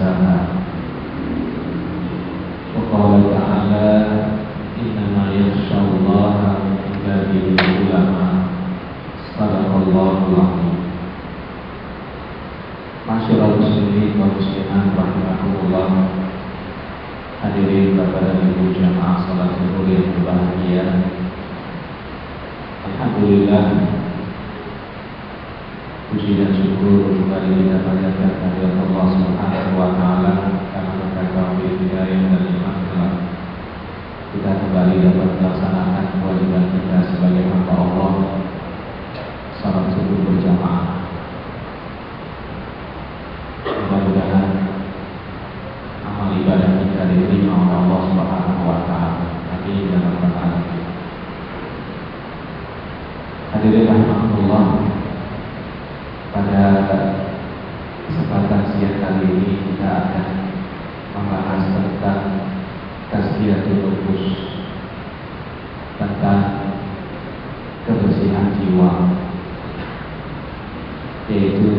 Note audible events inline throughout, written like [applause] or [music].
دساها وقال تعالى إنما يخشى الله من عباده العلماء صدق الله العظيم Masyarakat muslimin wa muslimat rahimahullah Hadirin Bapak dan Ibu jamaah salat zuhur yang berbahagia Alhamdulillah Puji dan syukur kembali kita panjatkan kehadirat Allah Subhanahu wa taala karena berkat taufik hidayah dan nikmat kita kembali dapat melaksanakan kewajiban kita sebagai hamba Allah salat subuh berjamaah. Mudah-mudahan amal ibadah kita diterima oleh Allah Subhanahu wa taala. Amin ya rabbal alamin. Hadirin rahmatullah pada kesempatan siang kali ini kita akan membahas tentang tasbihatul nufus tentang kebersihan jiwa yaitu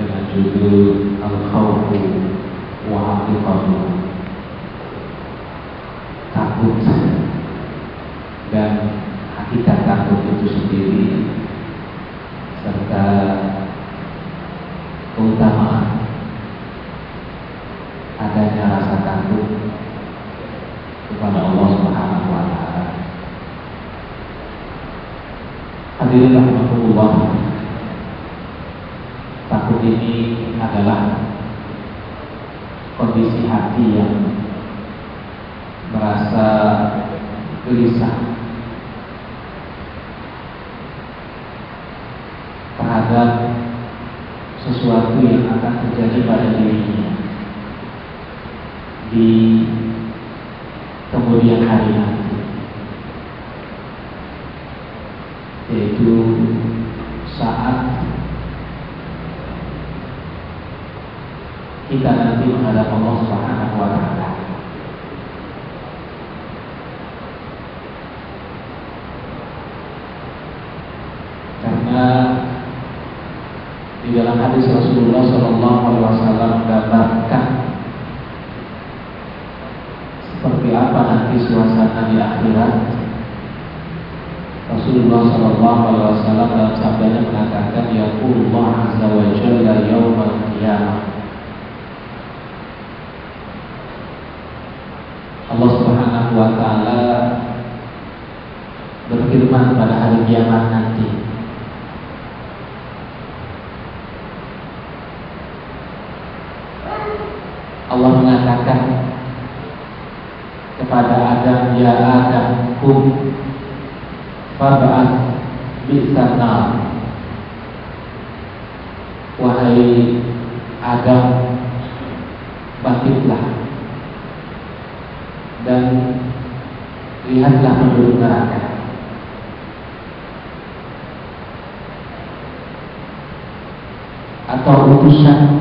dengan judul Al-Khawfu wa Haqiqatu takut dan hakikat takut itu sendiri serta keutamaan adanya rasa takut kepada Allah Subhanahu wa taala. Hadirin rahmatullah. Takut ini adalah kondisi hati yang merasa gelisah terhadap sesuatu yang akan terjadi pada dirinya di kemudian hari nanti yaitu saat kita nanti menghadap Allah Subhanahu wa taala karena di dalam hadis Rasulullah Shallallahu Alaihi Wasallam menggambarkan seperti nanti suasana di akhirat. Rasulullah Shallallahu Alaihi Wasallam dalam sabdanya mengatakan ya Allah Azza wa Jalla Yaumal Qiyamah. Allah Subhanahu wa taala berfirman pada hari kiamat nanti Allah mengatakan kepada Adam ya Adam kum fab'at bisana wahai Adam bangkitlah. Dan lihatlah penduduk neraka. Atau utusan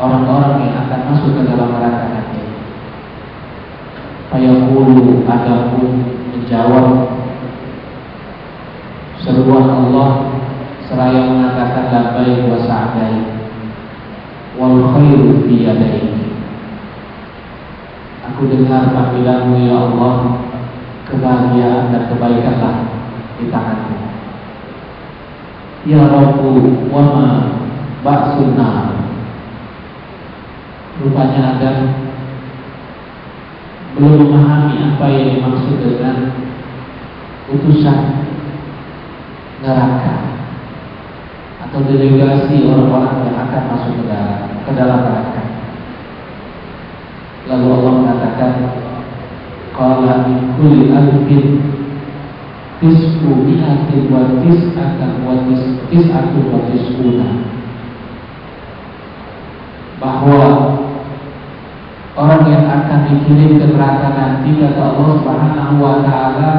orang-orang yang akan masuk ke dalam neraka nanti. Fayaqulu adapun menjawab seruan Allah seraya mengatakan labbaik wa sa'daik wal khairu fi yadaik. Aku dengar panggilanmu ya Allah kebahagiaan dan kebaikanlah di tanganmu. Ya Rabbu wa ma ba'sun nar Rupanya Adam belum memahami apa yang dimaksud dengan utusan neraka atau delegasi orang-orang yang akan masuk ke dalam, ke dalam neraka. Lalu Allah mengatakan, "Qala min kulli alfin tis'u mi'atin wa tis'atan wa tis'atun wa tis'una." Bahwa orang yang dikirim ke neraka nanti kata Allah Subhanahu wa taala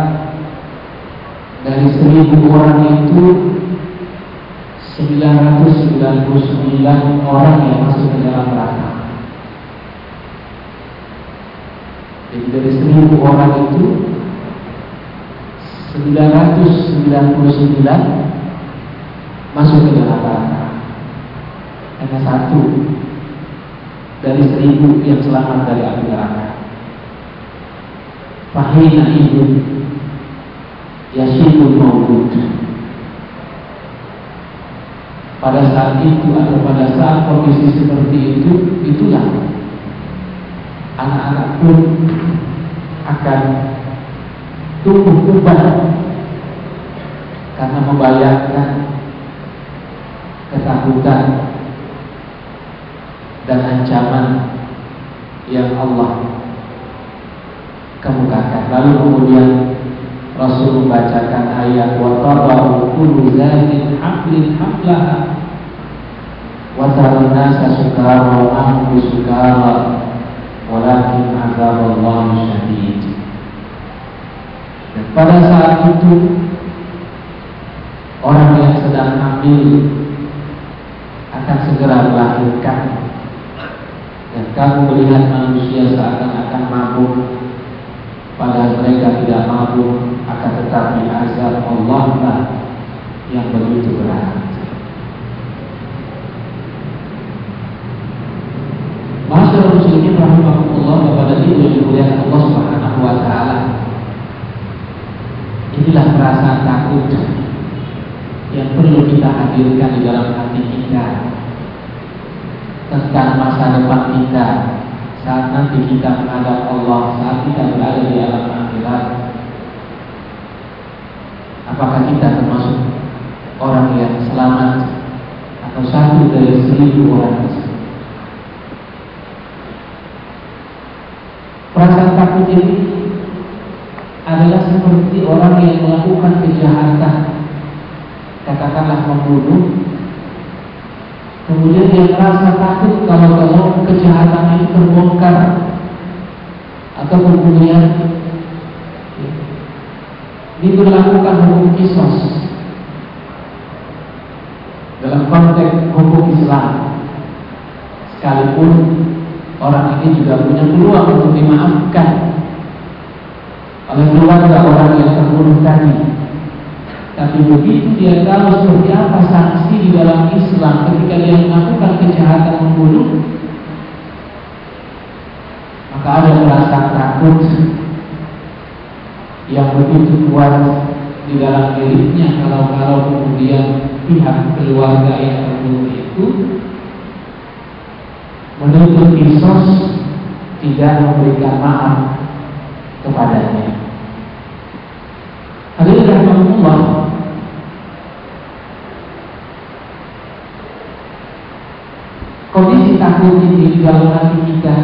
dari seribu orang itu 999 orang yang masuk ke dalam neraka. Jadi dari seribu orang itu 999 masuk ke dalam neraka. hanya satu dari seribu yang selamat dari api neraka. Fahina ibu Yashibul maulud Pada saat itu atau pada saat kondisi seperti itu Itulah Anak-anak pun akan tumbuh kubah Karena membayangkan Ketakutan Dan ancaman Yang Allah kemukakan. Lalu kemudian Rasul membacakan ayat wa tadau kullu zatin hamlin hamlaha wa nasa sukara wa ahli sukara walakin azab Allah syadid. Dan pada saat itu orang yang sedang hamil akan segera melahirkan dan kamu melihat manusia seakan-akan mabuk padahal mereka tidak mampu akan tetapi azab Allah lah yang begitu berat. Masyarakat muslimin rahimahullah kepada itu yang dimuliakan Allah Subhanahu wa taala. Inilah perasaan takut yang perlu kita hadirkan di dalam hati kita tentang masa depan kita saat nanti kita menghadap Allah, saat kita berada di alam akhirat, apakah kita termasuk orang yang selamat atau satu dari seribu orang? Perasaan takut ini adalah seperti orang yang melakukan kejahatan, katakanlah membunuh, Kemudian dia merasa takut kalau kalau kejahatan ini terbongkar atau kemudian diberlakukan hukum kisos dalam konteks hukum Islam. Sekalipun orang ini juga punya peluang untuk dimaafkan oleh keluarga orang yang terbunuh tadi. Tapi begitu dia tahu seperti apa sanksi di dia melakukan kejahatan membunuh, maka ada perasaan takut yang begitu kuat di dalam dirinya kalau-kalau kemudian pihak keluarga yang terbunuh itu menuntut kisos tidak memberikan maaf kepadanya. Hadirin rahimahullah Kondisi takut ini di dalam hati kita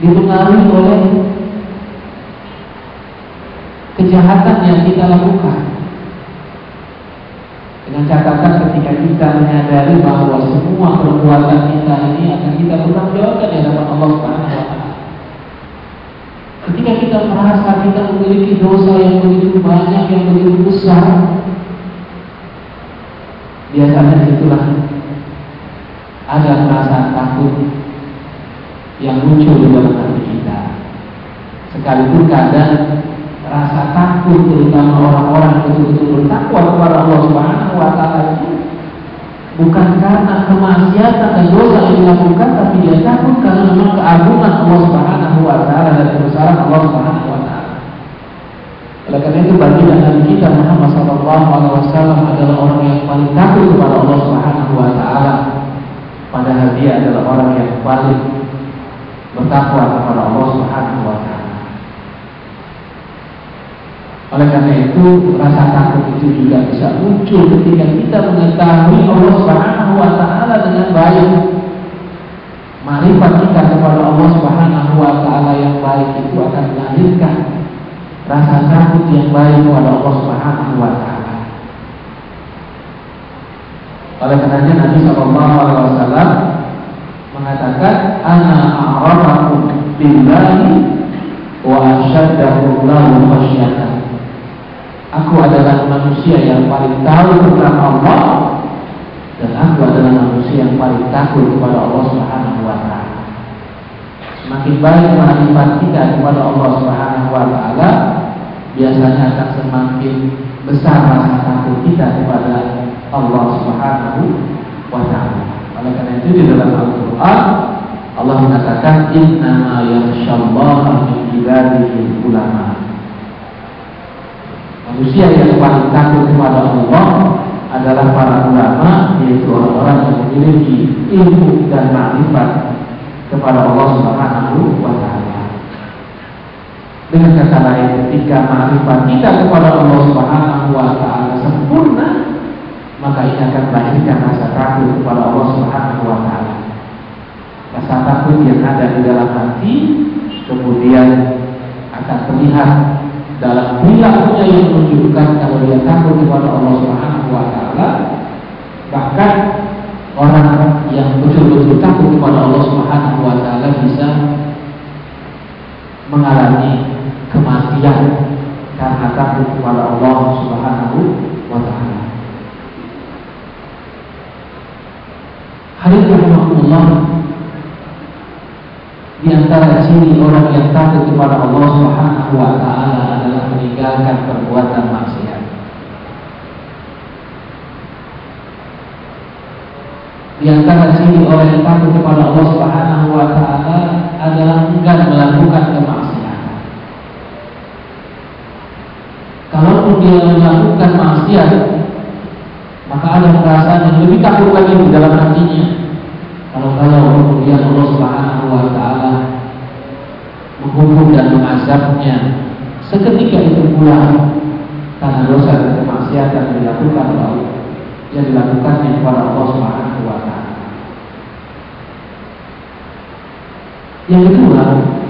dipengaruhi oleh kejahatan yang kita lakukan. Dengan catatan ketika kita menyadari bahwa semua perbuatan kita ini akan kita bertanggungjawabkan di hadapan Allah Subhanahu taala. Ketika kita merasa kita memiliki dosa yang begitu banyak, yang begitu besar, biasanya itulah ada perasaan takut yang muncul di dalam hati kita. Sekalipun kadang rasa takut terutama orang-orang yang betul-betul bertakwa kepada Allah Subhanahu wa taala itu bukan karena kemaksiatan dan dosa yang dilakukan tapi dia takut karena memang keagungan Allah Subhanahu wa taala dan kebesaran Allah Subhanahu wa. Oleh karena itu bagi dan kita Muhammad Sallallahu Alaihi Wasallam adalah orang yang paling takut kepada Allah Subhanahu Wa Taala. Padahal dia adalah orang yang paling bertakwa kepada Allah Subhanahu Wa Taala. Oleh karena itu rasa takut itu juga bisa muncul ketika kita mengetahui Allah Subhanahu Wa Taala dengan baik. Marifat kita kepada Allah Subhanahu Wa Taala yang baik itu akan melahirkan rasa takut yang baik kepada Allah Subhanahu wa taala. Oleh karenanya Nabi sallallahu alaihi wasallam mengatakan ana a'rafakum billahi wa asyaddahu lahu khasyatan. Aku adalah manusia yang paling tahu tentang Allah dan aku adalah manusia yang paling takut kepada Allah Subhanahu wa taala. Semakin baik makrifat kita kepada Allah Subhanahu wa taala, biasanya akan semakin besar rasa takut kita kepada Allah Subhanahu wa taala. Oleh karena itu di dalam Al-Qur'an Allah mengatakan innama yakhsyallaha min ibadihi ulama. Manusia yang paling takut kepada Allah adalah para ulama yaitu orang-orang yang memiliki ilmu dan makrifat kepada Allah Subhanahu wa taala. Dengan kata lain ketika makrifat kita kepada Allah Subhanahu wa taala sempurna, maka ini akan melahirkan rasa takut kepada Allah Subhanahu wa taala. Rasa takut yang ada di dalam hati kemudian akan terlihat dalam perilakunya yang menunjukkan kalau dia takut kepada Allah Subhanahu wa taala bahkan orang yang betul-betul takut kepada Allah Subhanahu wa taala bisa mengalami kematian karena takut kepada Allah Subhanahu wa taala. Hadirin rahimahullah di antara ciri orang yang takut kepada Allah Subhanahu wa taala adalah meninggalkan perbuatan maksiat. Di antara ciri orang yang takut kepada Allah Subhanahu wa taala adalah enggan melakukan kemaksiatan. Kalaupun dia melakukan maksiat, maka ada perasaan yang lebih takut lagi di dalam hatinya. Kalau kalau kemudian Allah Subhanahu wa taala menghukum dan mengazabnya seketika itu pula karena dosa dan kemaksiatan yang dilakukan oleh yang dilakukannya kepada Allah Subhanahu wa taala. Yang kedua,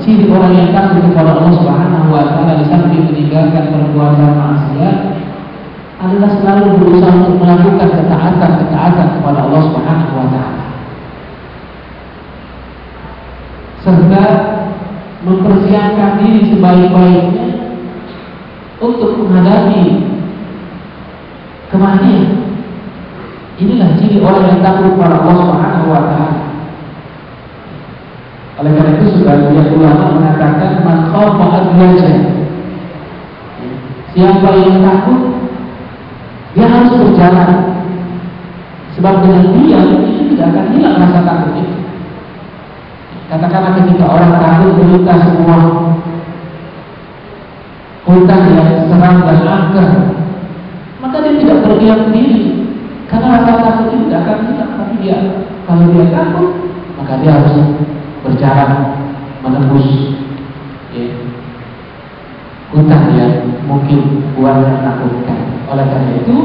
ciri orang yang takut kepada Allah Subhanahu wa taala di samping meninggalkan perbuatan maksiat adalah selalu berusaha untuk melakukan ketaatan-ketaatan kepada Allah Subhanahu wa taala. Serta mempersiapkan diri sebaik-baiknya untuk menghadapi kematian Inilah ciri orang yang takut kepada Allah Subhanahu wa taala. Oleh karena itu sebagian ulama mengatakan man khaufa adlaja. Siapa yang takut dia harus berjalan. Sebab dengan dia ini tidak akan hilang rasa takut itu. Katakanlah ketika orang takut melintas semua hutan yang seram dan angker, maka dia tidak berdiam diri, karena rasa takut itu tidak akan hilang, tapi dia kalau dia takut, maka dia harus berjalan menembus ya, hutan yang mungkin buat menakutkan. Oleh karena itu,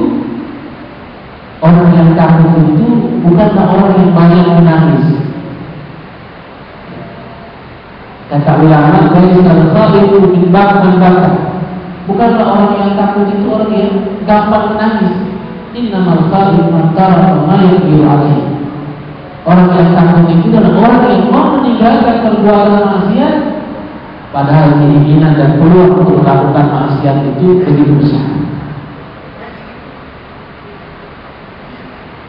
orang yang takut itu bukanlah orang yang banyak menangis. Kata ulama, "Laisa itu min ba'd Bukanlah orang yang takut itu orang yang gampang menangis. Innamal khaif man tara ma yaqiru alaihi. Orang yang takut itu adalah orang yang mau meninggalkan perbuatan maksiat padahal keinginan dan peluang untuk melakukan maksiat itu begitu besar.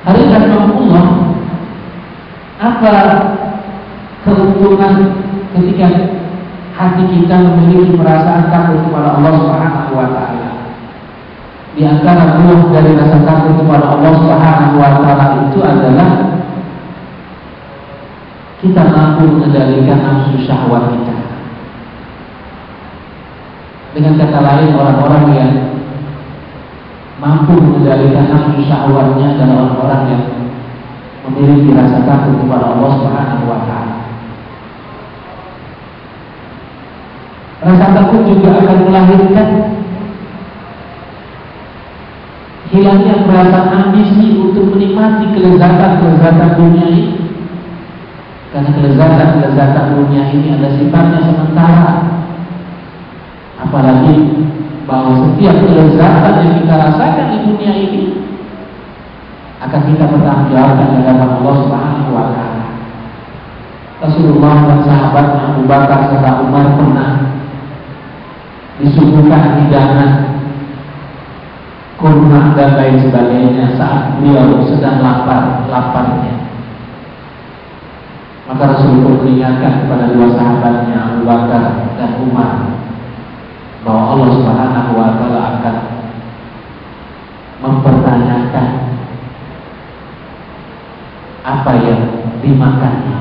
Hari Allah apa keuntungan ketika hati kita memiliki perasaan takut kepada Allah Subhanahu wa taala? di antara buah dari rasa takut kepada Allah Subhanahu wa taala itu adalah kita mampu mengendalikan nafsu syahwat kita. Dengan kata lain orang-orang yang mampu mengendalikan nafsu syahwatnya adalah orang-orang yang memiliki rasa takut kepada Allah Subhanahu wa taala. Rasa takut juga akan melahirkan hilangnya perasaan ambisi untuk menikmati kelezatan-kelezatan dunia ini. Karena kelezatan-kelezatan dunia ini ada sifatnya sementara. Apalagi bahwa setiap kelezatan yang kita rasakan di dunia ini akan kita bertanggungjawabkan di hadapan Allah Subhanahu wa taala. Rasulullah dan sahabat Abu Bakar serta Umar pernah disuguhkan hidangan kurma dan lain sebagainya saat beliau sedang lapar laparnya maka Rasulullah pun mengingatkan kepada dua sahabatnya Abu Bakar dan Umar bahwa Allah Subhanahu wa taala akan mempertanyakan apa yang dimakannya.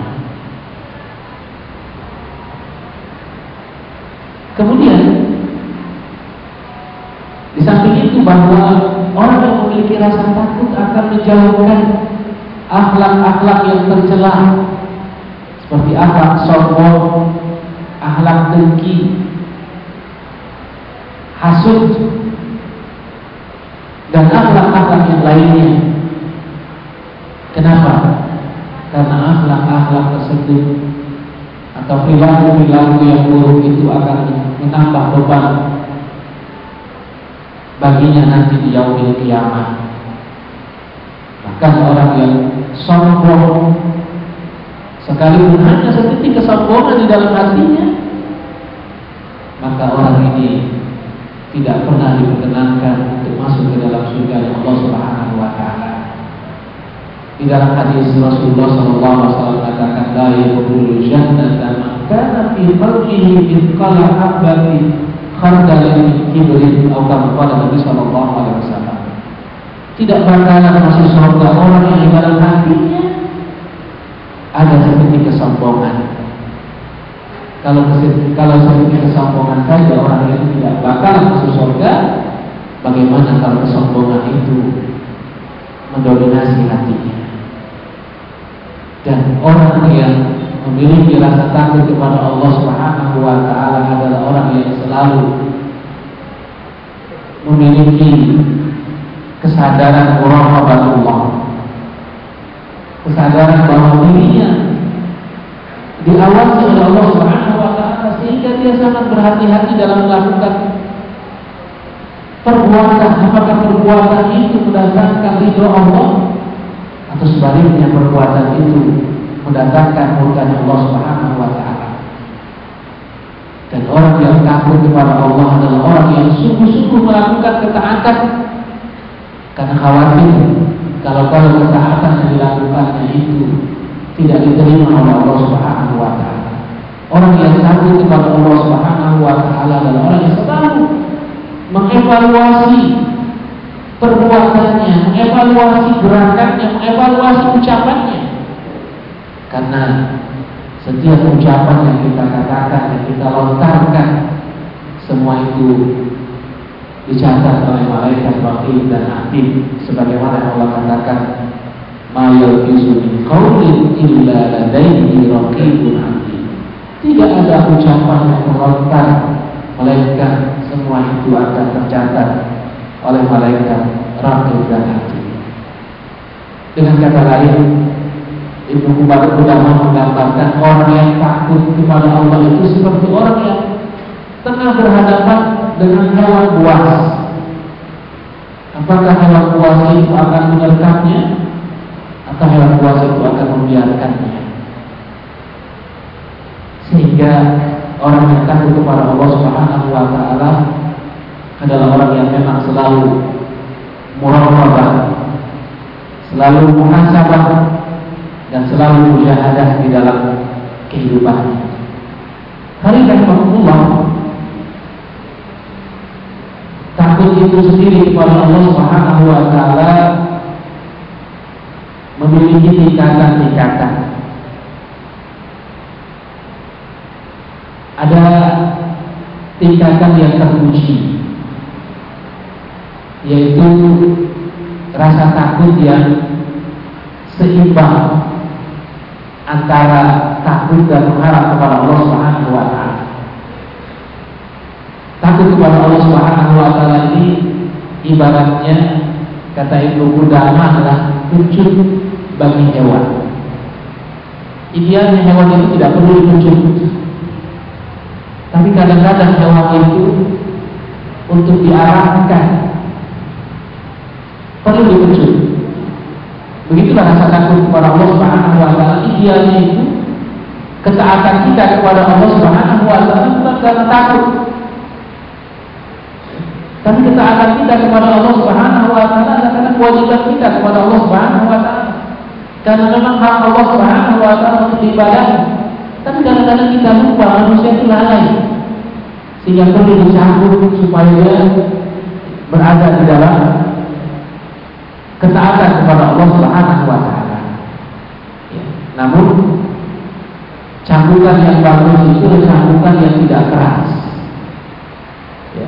Kemudian memiliki rasa takut akan menjauhkan akhlak-akhlak yang tercela seperti akhlak sombong, akhlak dengki, hasud, dan akhlak-akhlak yang lainnya. Kenapa? Karena akhlak-akhlak tersebut atau perilaku-perilaku yang buruk itu akan menambah beban baginya nanti di yaumil kiamat. Bahkan orang yang sombong sekalipun hanya seperti kesombongan di dalam hatinya, maka orang ini tidak pernah diperkenankan untuk masuk ke dalam surga Allah Subhanahu wa taala. Di dalam hadis Rasulullah sallallahu alaihi wasallam katakan la yadkhulul jannata man kana fi qalbihi mithqala habatin khardalin min kibrin atau kama Nabi sallallahu alaihi wasallam. Tidak bakalan masuk surga orang yang dalam hatinya ada seperti kesombongan. Kalau kalau seperti kesombongan saja orang itu tidak bakal masuk surga, bagaimana kalau kesombongan itu mendominasi hatinya? Dan orang yang memiliki rasa takut kepada Allah Subhanahu wa taala adalah orang yang selalu memiliki kesadaran Allah. Kesadaran bahwa dirinya diawasi oleh Allah Subhanahu wa taala sehingga dia sangat berhati-hati dalam melakukan perbuatan apakah perbuatan itu mendatangkan ridho Allah atau sebaliknya perbuatan itu mendatangkan murka Allah Subhanahu wa taala. Dan orang yang takut kepada Allah adalah orang yang sungguh-sungguh melakukan ketaatan karena khawatir kalau kalau ketaatan yang dilakukannya itu tidak diterima oleh Allah Subhanahu wa taala. Orang yang takut kepada Allah Subhanahu wa taala adalah orang yang selalu mengevaluasi perbuatannya, mengevaluasi gerakannya, mengevaluasi ucapannya. Karena setiap ucapan yang kita katakan, yang kita lontarkan, semua itu dicatat oleh malaikat batin dan aktif sebagaimana Allah katakan min illa ladaihi raqibun tidak ada ucapan yang melontar melainkan semua itu akan tercatat oleh malaikat Raqib dan Hati. Dengan kata lain, Ibnu Kubat Ulama menggambarkan orang yang takut kepada Allah itu seperti orang yang tengah berhadapan dengan hewan buas. Apakah hewan buas itu akan menyerkamnya atau hewan buas itu akan membiarkannya? Sehingga orang yang takut kepada Allah Subhanahu wa taala adalah orang yang memang selalu muraqabah, selalu muhasabah dan selalu mujahadah di dalam kehidupannya. Hari rahmatullah takut itu sendiri kepada Allah Subhanahu wa taala memiliki tingkatan-tingkatan. Ada tingkatan yang terpuji yaitu rasa takut yang seimbang antara takut dan mengharap kepada Allah Subhanahu wa taala. Takut kepada Allah Subhanahu wa taala ini ibaratnya kata Ibnu Qudamah adalah wujud bagi hewan. Idealnya hewan itu tidak perlu ditunjuk. Tapi kadang-kadang hewan itu untuk diarahkan perlu diwujud. Begitulah rasa takut kepada Allah Subhanahu wa taala idealnya itu ketaatan kita kepada Allah Subhanahu wa taala bukan karena takut. Tapi ketaatan kita kepada Allah Subhanahu wa taala adalah karena kewajiban kita kepada Allah Subhanahu wa taala. Karena memang hak Allah Subhanahu wa taala untuk ibadah. Tapi kadang-kadang kita lupa manusia itu lalai. Sehingga perlu dicampur supaya berada di dalam ketaatan kepada Allah Subhanahu wa taala. Ya. Namun cambukan yang bagus itu cambukan yang tidak keras. Ya.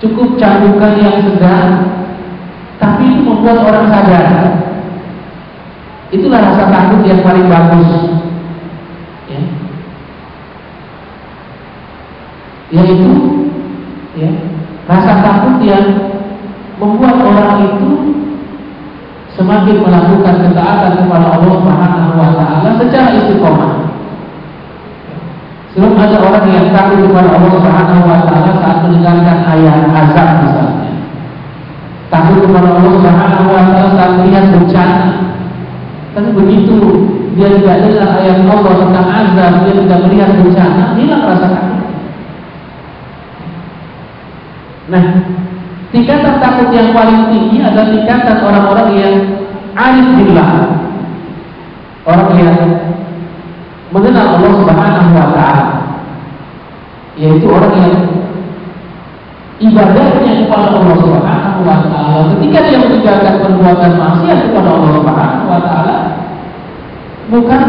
Cukup cambukan yang sedang, tapi itu membuat orang sadar. Itulah rasa takut yang paling bagus. Ya. Yaitu ya, rasa takut yang membuat orang itu semakin melakukan ketaatan kepada Allah Subhanahu wa taala secara istiqomah. Sebab ada orang yang takut kepada Allah Subhanahu wa taala saat mendengarkan ayat azab misalnya. Takut kepada Allah Subhanahu wa taala saat melihat bencana. Tapi begitu dia tidak dengar ayat Allah tentang azab, dia tidak melihat bencana, hilang rasa takut. Nah, Tingkatan takut yang paling tinggi adalah tingkatan orang-orang yang arif billah. Orang yang mengenal Allah Subhanahu wa taala. Yaitu orang yang ibadahnya kepada Allah Subhanahu wa taala ketika dia meninggalkan perbuatan maksiat kepada Allah Subhanahu wa taala bukan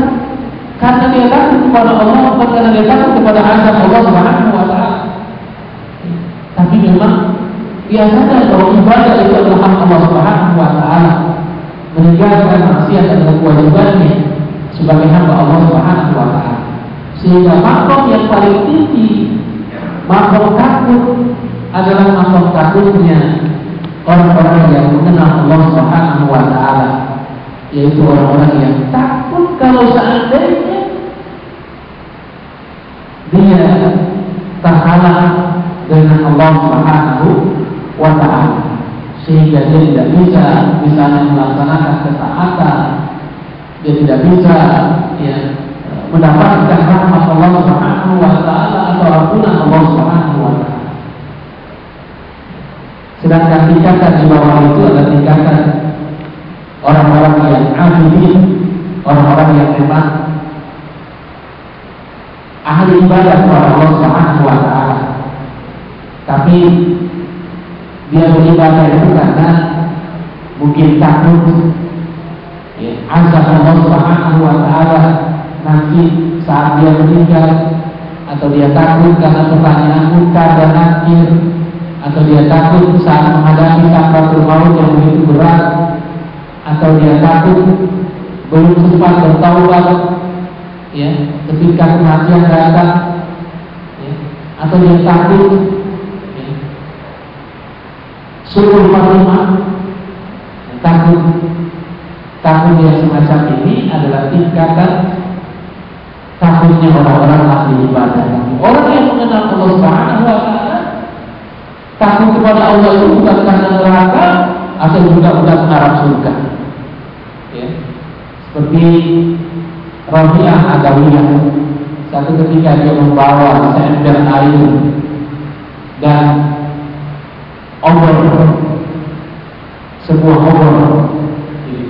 karena dia takut kepada Allah bukan karena dia takut kepada azab Allah Subhanahu wa taala tapi memang dia sadar bahwa ibadah itu adalah hak Allah Subhanahu wa taala. Meninggalkan maksiat adalah kewajibannya sebagai hamba Allah Subhanahu wa taala. Sehingga makom yang paling tinggi makom takut adalah makom takutnya orang-orang yang mengenal Allah Subhanahu wa taala yaitu orang-orang yang takut kalau seandainya dia terhalang dengan Allah Subhanahu wa sehingga dia tidak bisa misalnya melaksanakan ketaatan dia tidak bisa ya mendapatkan rahmat Allah Subhanahu wa taala atau ampunan Allah Subhanahu wa taala. Sedangkan tingkatan di bawah itu adalah tingkatan orang-orang yang abidin, orang-orang yang memang ahli ibadah kepada Allah Subhanahu wa taala. Tapi dia beribadah itu karena mungkin takut. Ya, azab Allah Subhanahu wa taala nanti saat dia meninggal atau dia takut karena pertanyaan muka dan akhir atau dia takut saat menghadapi sakratul maut yang begitu berat atau dia takut belum sempat bertaubat ya ketika kematian datang ya, atau dia takut Suruh Fatimah takut takut yang semacam ini adalah tingkatan takutnya orang-orang ahli ibadah. Orang yang mengenal Allah Subhanahu wa taala takut kepada Allah itu bukan karena neraka atau juga bukan mengharap surga. Ya. Seperti Rabi'ah Adawiyah satu ketika dia membawa seember air dan obor sebuah obor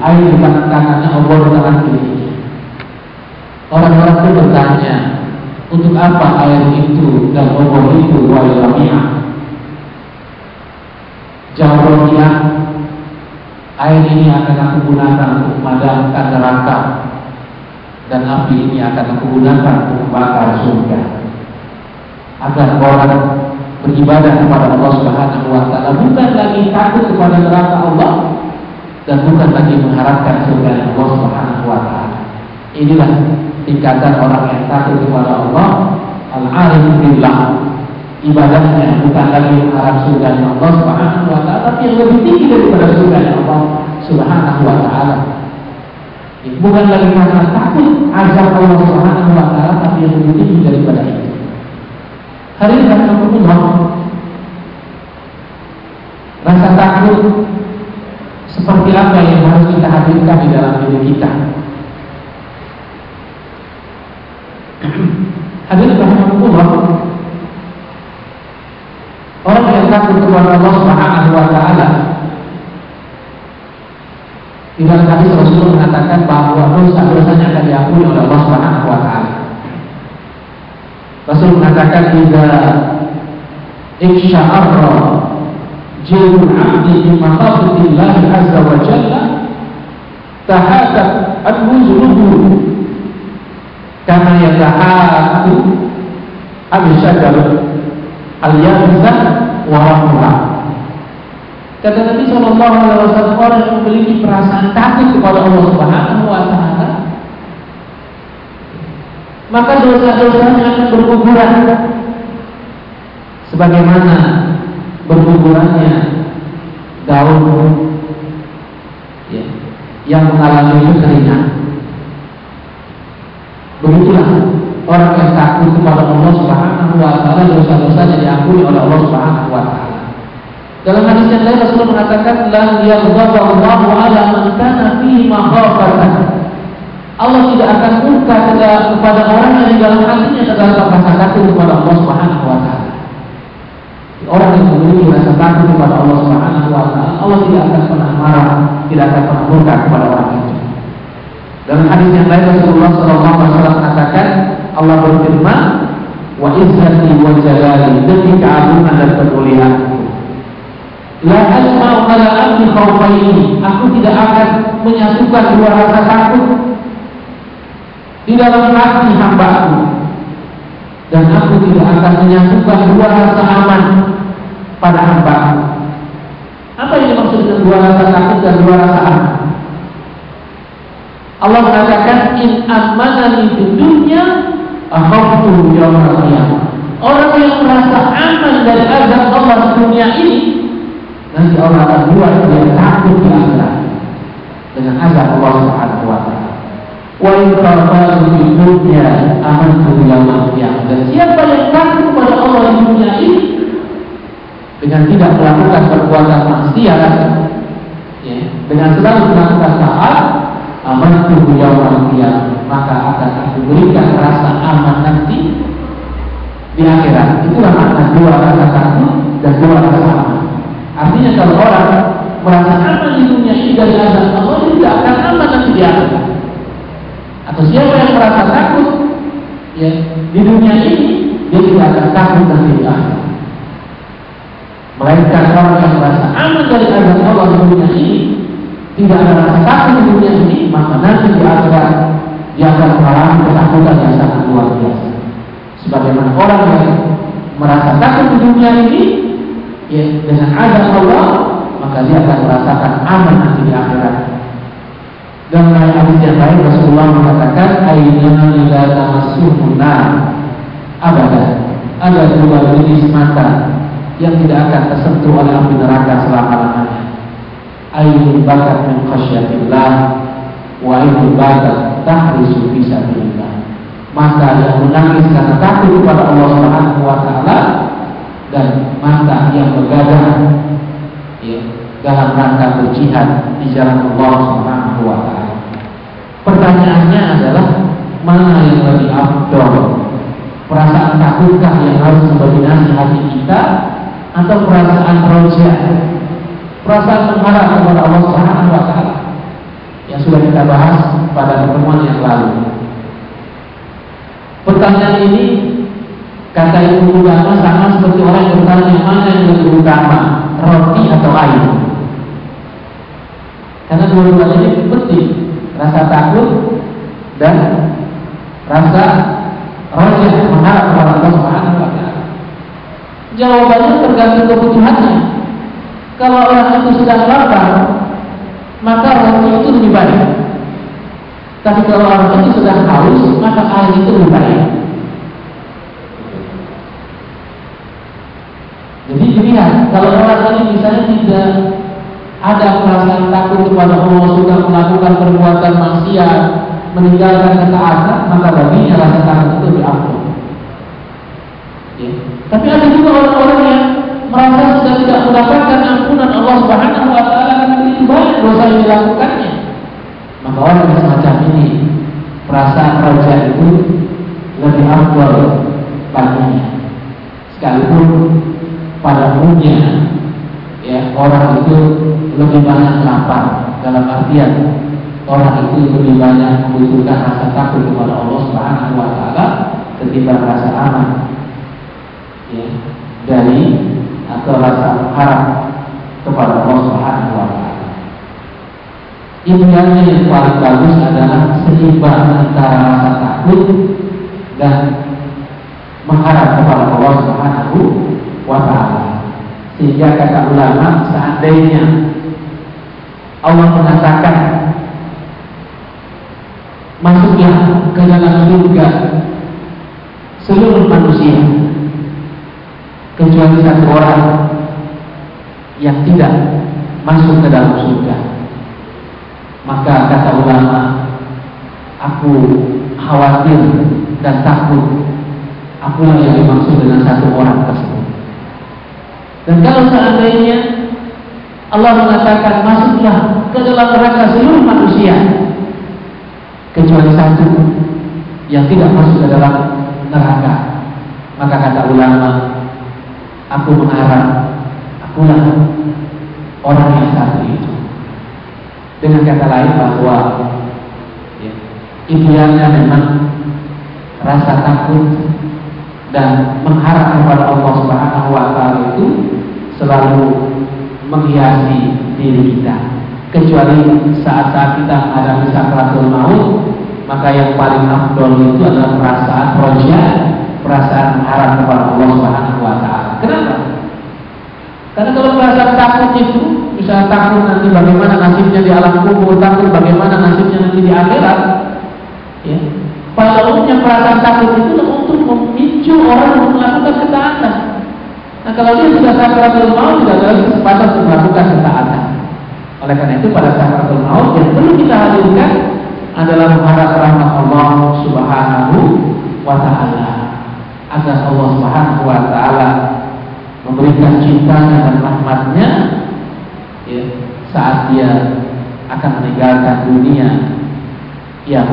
air di tangan kanannya obor di tangan kiri. Orang-orang itu bertanya untuk apa air itu dan obor itu wahai jawab dia air ini akan aku gunakan untuk memadamkan neraka dan api ini akan aku gunakan untuk membakar surga. Agar orang beribadah kepada Allah Subhanahu wa taala bukan lagi takut kepada neraka Allah dan bukan lagi mengharapkan surga Allah Subhanahu wa taala. Inilah tingkatan orang yang takut kepada Allah al-arif billah. Ibadahnya bukan lagi mengharap surga Allah Subhanahu wa taala tapi yang lebih tinggi daripada surga Allah Subhanahu wa taala. Bukan lagi karena takut azab Allah Subhanahu wa taala tapi yang lebih tinggi daripada itu. Hari ini rahmatullah Rasa takut Seperti apa yang harus kita hadirkan di dalam diri kita? [clears throat] Hadirin rahmatullah Orang yang takut kepada Allah Subhanahu wa taala di dalam hadis Rasulullah mengatakan bahwa dosa-dosanya akan diampuni oleh Allah Subhanahu wa taala. Rasul mengatakan jika iksya'arra jilul 'abdi bi makhafatillahi azza wa jalla tahadat al-muzrubu karena yang tahatu al-syajar al-yabzah wa Kata Nabi Wasallam orang yang memiliki perasaan takut kepada Allah Subhanahu Wa Taala, maka dosa-dosanya akan berguguran sebagaimana bergugurannya daun ya, yang mengalami kekeringan. Begitulah orang yang takut kepada Allah Subhanahu wa taala dosa-dosanya diampuni oleh Allah Subhanahu wa taala. Dalam hadis yang lain Rasulullah mengatakan la yaghdabullahu ala man kana fihi makhafatan. Allah tidak akan murka kepada orang yang di dalam hatinya terdapat rasa takut kepada Allah Subhanahu wa taala. Orang yang memiliki rasa takut kepada Allah Subhanahu wa taala, Allah tidak akan pernah marah, tidak akan pernah murka kepada orang itu. Dalam hadis yang lain Rasulullah sallallahu alaihi wasallam mengatakan Allah berfirman, "Wa izzati wa jalali demi keagungan dan kemuliaan La asma'u ala abdi khawfaini Aku tidak akan menyatukan dua rasa takut Di dalam hati hamba aku. Dan aku tidak akan menyatukan dua rasa aman Pada hamba aku. Apa yang dimaksud dengan dua rasa takut dan dua rasa aman? Allah mengatakan In amanani di dunia Akhawtu yawmal qiyamah. Orang yang merasa aman dari azab Allah di dunia ini nanti Allah akan buat dia takut di akhirat dengan azab Allah Subhanahu wa taala. Wa in qarqalu fi dunya amantu yaumil qiyamah. Dan siapa yang takut kepada Allah di dunia ini dengan tidak melakukan perbuatan maksiat ya, dengan selalu melakukan taat amantu yaumil qiyamah maka akan aku berikan rasa aman nanti di akhirat. Itulah makna dua rasa takut dan dua rasa aman. Artinya kalau orang merasa aman di dunia ini dari azab Allah, dia tidak akan aman nanti di akhirat. Atau siapa yang merasa takut ya di dunia ini, dia tidak akan takut nanti di akhirat. Melainkan orang yang merasa aman dari azab Allah di dunia ini, tidak ada rasa takut di dunia ini, maka nanti di akhirat dia akan mengalami ketakutan yang sangat luar biasa. Sebagaimana orang yang merasa takut di dunia ini, ya, dengan azab Allah maka dia akan merasakan aman nanti di akhirat. Dan lain hadis yang lain Rasulullah mengatakan aina ila tamassuhun nar abada. Ada dua jenis mata yang tidak akan tersentuh oleh api neraka selama-lamanya. Ainul bakat min khasyatillah wa ainul bakat tahrisu fi sabilillah. Mata yang menangis karena takut kepada Allah Subhanahu wa taala dan mata yang bergadang ya, dalam rangka berjihad di jalan Allah Subhanahu wa taala. Pertanyaannya adalah mana yang lebih afdol? Perasaan takutkah yang harus mendominasi hati kita atau perasaan roja? Perasaan mengharap kepada Allah Subhanahu wa taala yang sudah kita bahas pada pertemuan yang lalu. Pertanyaan ini Kata ibu ulama sama seperti orang yang bertanya mana yang lebih utama, roti atau air. Karena dua-duanya ini penting, rasa takut dan rasa rojah mengharap kepada Allah Subhanahu wa taala. Jawabannya tergantung kebutuhannya. Kalau orang itu sedang lapar, maka roti itu lebih baik. Tapi kalau orang itu sedang haus, maka air itu lebih baik. Jadi dilihat kalau orang ini misalnya tidak takut kepada Allah sudah melakukan perbuatan maksiat meninggalkan ketaatan maka baginya rasa takut itu diampun. Ya. Tapi ada juga orang-orang yang merasa sudah tidak mendapatkan ampunan Allah Subhanahu Wa Taala karena begitu banyak dosa yang dilakukannya. Maka orang yang semacam ini perasaan raja itu lebih afdal baginya. Sekalipun pada umumnya ya orang itu lebih banyak lapar dalam artian orang itu lebih banyak membutuhkan rasa takut kepada Allah Subhanahu wa taala ketimbang rasa aman ya dari atau rasa harap kepada Allah Subhanahu wa taala. Idealnya yang paling bagus adalah seimbang antara rasa takut dan mengharap kepada Allah Subhanahu wa taala. Sehingga kata ulama seandainya Allah mengatakan masuklah ke dalam surga seluruh manusia kecuali satu orang yang tidak masuk ke dalam surga maka kata ulama aku khawatir dan takut. Aku yang dimaksud dengan satu orang tersebut dan kalau seandainya Allah mengatakan masuklah ke dalam neraka seluruh manusia kecuali satu yang tidak masuk ke dalam neraka. Maka kata ulama, aku mengharap akulah orang yang satu itu. Dengan kata lain bahwa ya, idealnya memang rasa takut dan mengharap kepada Allah Subhanahu wa taala itu selalu menghiasi diri kita kecuali saat-saat kita menghadapi sakratul maut maka yang paling afdol itu adalah perasaan roja perasaan mengharap kepada Allah Subhanahu wa taala. Kenapa? Karena kalau perasaan takut itu misalnya takut nanti bagaimana nasibnya di alam kubur, takut bagaimana nasibnya nanti di akhirat, ya. Pada umumnya perasaan takut itu untuk memicu orang untuk melakukan ketaatan. Nah kalau dia sudah sakratul maut tidak ada kesempatan untuk melakukan ketaatan. Oleh karena itu pada sakratul maut yang perlu kita hadirkan adalah mengharap rahmat Allah Subhanahu wa taala. Agar Allah Subhanahu wa taala memberikan cintanya dan rahmatnya ya, saat dia akan meninggalkan dunia yang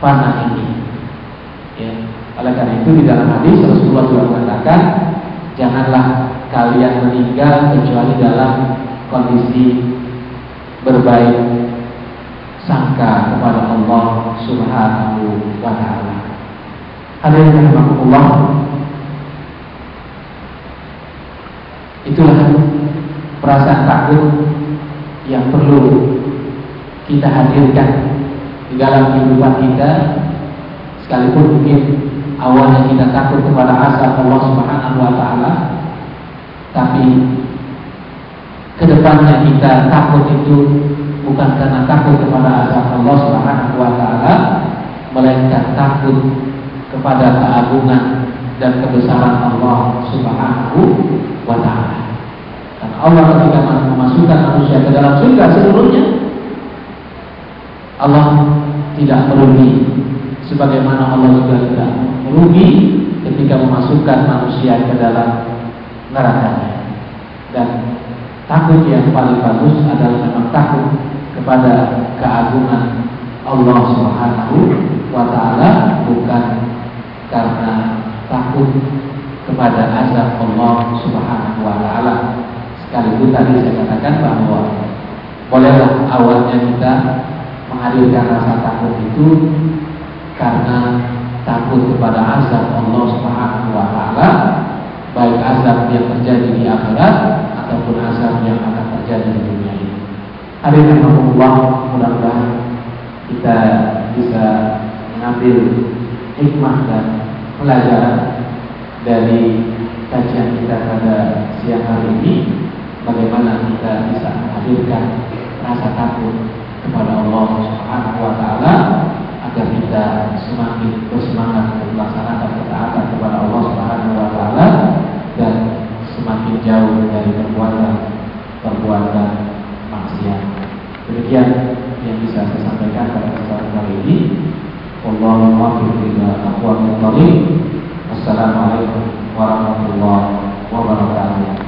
panah ini. Ya. Oleh karena itu di dalam hadis Rasulullah juga mengatakan janganlah kalian meninggal kecuali dalam kondisi berbaik sangka kepada Allah Subhanahu wa taala. Hadirin rahimakumullah. Itulah perasaan takut yang perlu kita hadirkan di dalam kehidupan kita sekalipun mungkin awalnya kita takut kepada asal Allah Subhanahu wa taala tapi ke depannya kita takut itu bukan karena takut kepada azab Allah Subhanahu wa taala melainkan takut kepada keagungan dan kebesaran Allah Subhanahu wa taala. Dan Allah ketika memasukkan manusia ke dalam surga seluruhnya Allah tidak merugi sebagaimana Allah juga tidak merugi ketika memasukkan manusia ke dalam neraka. Dan Takut yang paling bagus adalah memang takut kepada keagungan Allah Subhanahu wa taala bukan karena takut kepada azab Allah Subhanahu wa taala. Sekaligus tadi saya katakan bahwa bolehlah awalnya kita menghadirkan rasa takut itu karena takut kepada azab Allah Subhanahu wa taala baik azab yang terjadi di akhirat ataupun azab yang akan terjadi di dunia ini. Hari ini Allah mudah-mudahan kita bisa mengambil hikmah dan pelajaran dari kajian kita pada siang hari ini bagaimana kita bisa menghadirkan rasa takut kepada Allah Subhanahu wa taala agar kita semakin bersemangat untuk melaksanakan ketaatan kepada Allah Subhanahu wa taala dan semakin jauh dari perbuatan-perbuatan maksiat. Demikian yang bisa saya sampaikan pada kesempatan kali ini. Wallahu a'lam Wassalamualaikum warahmatullahi wabarakatuh.